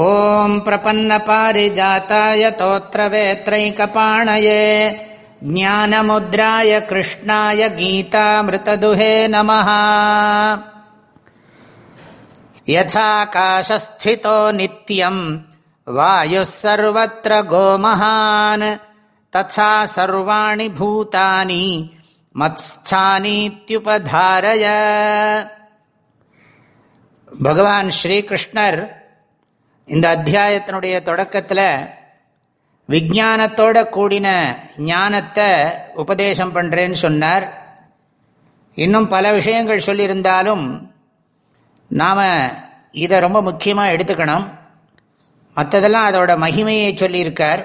ॐ प्रपन्नपारिजाताय तोत्रवेत्रैकपाणये ज्ञानमुद्राय कृष्णाय गीतामृतदुहे नमः यथाकाशस्थितो नित्यम् वायुः सर्वत्र गोमहान् तथा सर्वाणि भूतानि मत्स्थानीत्युपधारय भगवान् श्रीकृष्णर् இந்த அத்தியாயத்தினுடைய தொடக்கத்தில் விஜானத்தோட கூடின ஞானத்தை உபதேசம் பண்ணுறேன்னு சொன்னார். இன்னும் பல விஷயங்கள் சொல்லியிருந்தாலும் நாம் இதை ரொம்ப முக்கியமாக எடுத்துக்கணும். மற்றதெல்லாம் அதோட மகிமையை சொல்லியிருக்கார்.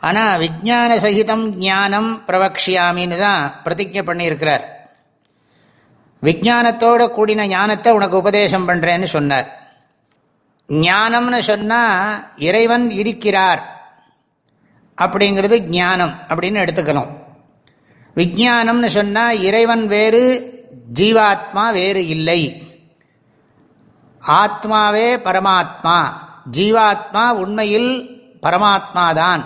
ஆனால் விஜான சகிதம் ஞானம் பிரவக்ஷியாமின்னு தான் பிரதிஜை பண்ணியிருக்கிறார். விஜானத்தோட கூடின ஞானத்தை உனக்கு உபதேசம் பண்ணுறேன்னு சொன்னார். ஞானம்னு சொன்னால் இறைவன் இருக்கிறார் அப்படிங்கிறது ஞானம் அப்படின்னு எடுத்துக்கணும். விஜானம்னு சொன்னால் இறைவன் வேறு ஜீவாத்மா வேறு இல்லை. ஆத்மாவே பரமாத்மா ஜீவாத்மா உண்மையில் பரமாத்மா தான்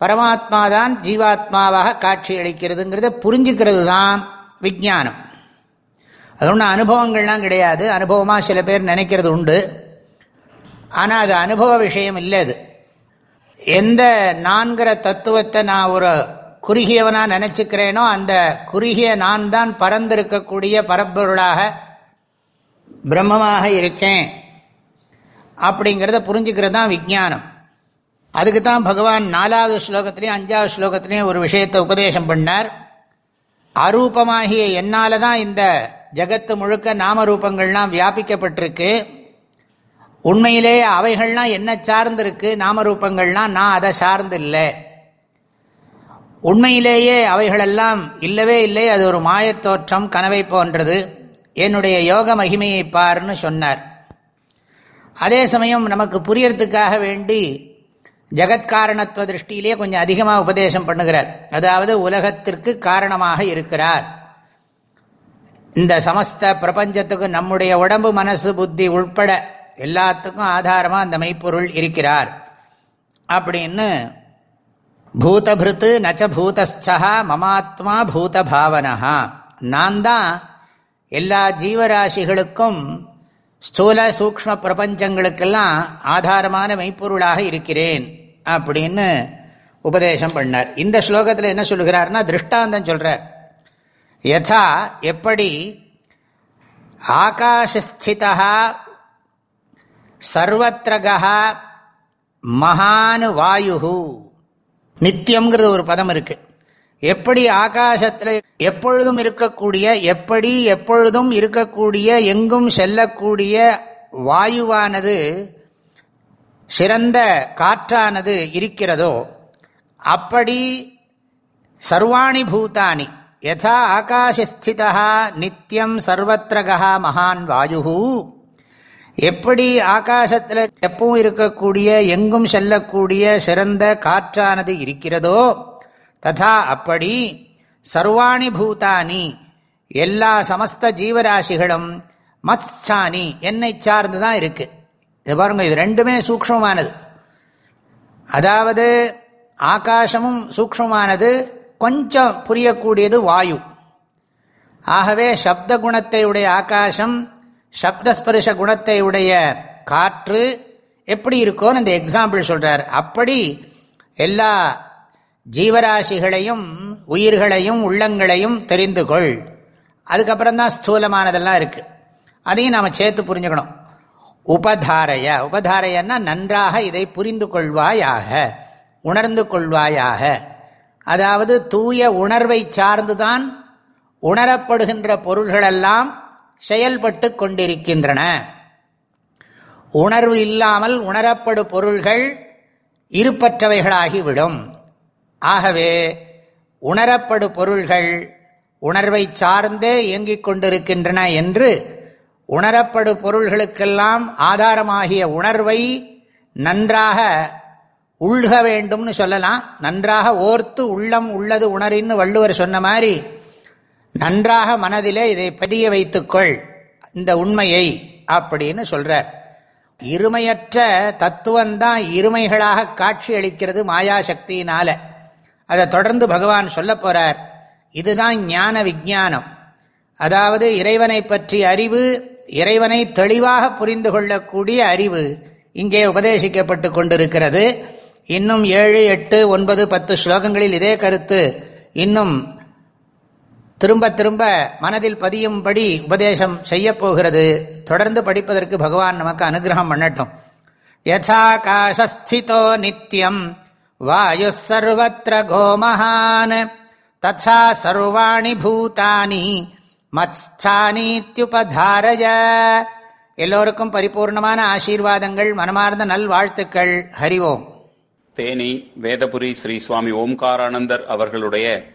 பரமாத்மா தான் ஜீவாத்மாவாக காட்சி அளிக்கிறதுங்கிறத புரிஞ்சுக்கிறது தான் விஜானம் அது ஒன்றும் அனுபவங்கள்லாம் கிடையாது. அனுபவமாக சில பேர் நினைக்கிறது உண்டு. ஆனால் அது அனுபவ விஷயம் இல்லை அது. எந்த நான்கிற தத்துவத்தை நான் ஒரு குறுகியவனாக நினச்சிக்கிறேனோ அந்த குறுகிய நான் தான் பறந்திருக்கக்கூடிய பரப்பொருளாக பிரம்மமாக இருக்கேன் அப்படிங்கிறத புரிஞ்சுக்கிறது தான் விஜானம் அதுக்கு தான் பகவான் நாலாவது ஸ்லோகத்திலையும் அஞ்சாவது ஸ்லோகத்திலையும் ஒரு விஷயத்தை உபதேசம் பண்ணார். அரூபமாகிய என்னால் தான் இந்த ஜகத்து முழுக்க நாமரூபங்கள்லாம் வியாபிக்கப்பட்டிருக்கு. உண்மையிலேயே அவைகள்லாம் என்ன சார்ந்திருக்கு? நாமரூபங்கள்லாம் நான் அதை சார்ந்து இல்லை உண்மையிலேயே அவைகளெல்லாம் இல்லவே இல்லை. அது ஒரு மாயத்தோற்றம் கனவை போன்றது. என்னுடைய யோக மகிமையை பாருன்னு சொன்னார். அதே சமயம் நமக்கு புரியறதுக்காக வேண்டி ஜெகத்காரணத்துவ திருஷ்டியிலேயே கொஞ்சம் அதிகமாக உபதேசம் பண்ணுகிறார். அதாவது உலகத்திற்கு காரணமாக இருக்கிறார். இந்த சமஸ்த பிரபஞ்சத்துக்கு நம்முடைய உடம்பு மனசு புத்தி உள்பட எல்லாத்துக்கும் ஆதாரமாக அந்த மெய்ப்பொருள் இருக்கிறார். அப்படின்னு பூதபிருத்து நச்ச பூதஸ்தா மமாத்மா பூத பாவனஹா நான் தான் எல்லா ஜீவராசிகளுக்கும் ஸ்தூல சூக்ம பிரபஞ்சங்களுக்கெல்லாம் ஆதாரமான மெய்ப்பொருளாக இருக்கிறேன் அப்படின்னு உபதேசம் பண்ணார். இந்த ஸ்லோகத்தில் என்ன சொல்கிறார்னா திருஷ்டாந்தம் சொல்கிறார் யதா எப்படி ஆகாஷஸ்திதா சர்வத்திரகா மகான் வாயு நித்தியம்ங்கிறது ஒரு பதம் இருக்கு. எப்படி ஆகாசத்தில் எப்பொழுதும் இருக்கக்கூடிய எப்படி எப்பொழுதும் இருக்கக்கூடிய எங்கும் செல்லக்கூடிய வாயுவானது சிறந்த காற்றானது இருக்கிறதோ அப்படி சர்வாணி பூதானி யதா ஆகாஷஸ்திதா நித்தியம் சர்வத்திரகா மகான் வாயு எப்படி ஆகாசத்தில் எப்பவும் இருக்கக்கூடிய எங்கும் செல்லக்கூடிய சிறந்த காற்றானது இருக்கிறதோ ததா அப்படி சர்வாணி பூதானி எல்லா சமஸ்த ஜீவராசிகளும் மத்சானி என்னை சார்ந்து தான் இருக்கு. இது பாருங்க இது ரெண்டுமே சூக்மமானது அதாவது ஆகாசமும் சூக்மமானது கொஞ்சம் புரியக்கூடியது வாயு. ஆகவே சப்த குணத்தை உடைய ஆகாசம் சப்தஸ்பரிச குணத்தை உடைய காற்று எப்படி இருக்கோன்னு இந்த எக்ஸாம்பிள் சொல்கிறார் அப்படி எல்லா ஜீவராசிகளையும் உயிர்களையும் உள்ளங்களையும் தெரிந்து கொள். அதுக்கப்புறம் தான் ஸ்தூலமானதெல்லாம் இருக்குது அதையும் நாம் சேர்த்து புரிஞ்சுக்கணும். உபதாரைய. உபதாரையன்னா நன்றாக இதை புரிந்து கொள்வாயாக. உணர்ந்து கொள்வாயாக. அதாவது தூய உணர்வை சார்ந்துதான் உணரப்படுகின்ற பொருள்களெல்லாம் செயல்பட்டு கொண்டிருக்கின்றன. உணர்வு இல்லாமல் உணரப்படு பொருள்கள் இருப்பற்றவைகளாகிவிடும். ஆகவே உணரப்படு பொருள்கள் உணர்வை சார்ந்தே இயங்கிக் கொண்டிருக்கின்றன என்று உணரப்படு பொருள்களுக்கெல்லாம் ஆதாரமாகிய உணர்வை நன்றாக உள்க வேண்டும்னு சொல்லலாம். நன்றாக ஓர்த்து உள்ளம் உள்ளது உணரின்னு வள்ளுவர் சொன்ன மாதிரி நன்றாக மனதிலே இதை பதிய வைத்துக்கொள். இந்த உண்மையை அப்படின்னு சொல்றார். இருமையற்ற தத்துவந்தான் இருமைகளாக காட்சி அளிக்கிறது மாயாசக்தியினால அதை தொடர்ந்து பகவான் சொல்ல போறார். இதுதான் ஞான விஜானம் அதாவது இறைவனை பற்றிய அறிவு இறைவனை தெளிவாக புரிந்து கொள்ளக்கூடிய அறிவு இங்கே உபதேசிக்கப்பட்டு கொண்டிருக்கிறது. இன்னும் ஏழு எட்டு ஒன்பது பத்து ஸ்லோகங்களில் இதே கருத்து. இன்னும் திரும்ப திரும்ப மனதில் பதியும்படி உபதேசம் செய்யப்போகிறது. தொடர்ந்து படிப்பதற்கு பகவான் நமக்கு அனுகிரகம் பண்ணட்டும். யசாகாசஸ்திதோ நித்யம். வாயு சர்வத்திர கோமஹான். ததா சர்வாணி பூதானி. மத்ஸ்தானீத்யுபதாரய. எல்லோருக்கும் பரிபூர்ணமான ஆசீர்வாதங்கள் மனமார்ந்த நல்வாழ்த்துக்கள். ஹரிவோம் தேனி வேதபுரி ஸ்ரீ சுவாமி ஓம்காரானந்தர் அவர்களுடைய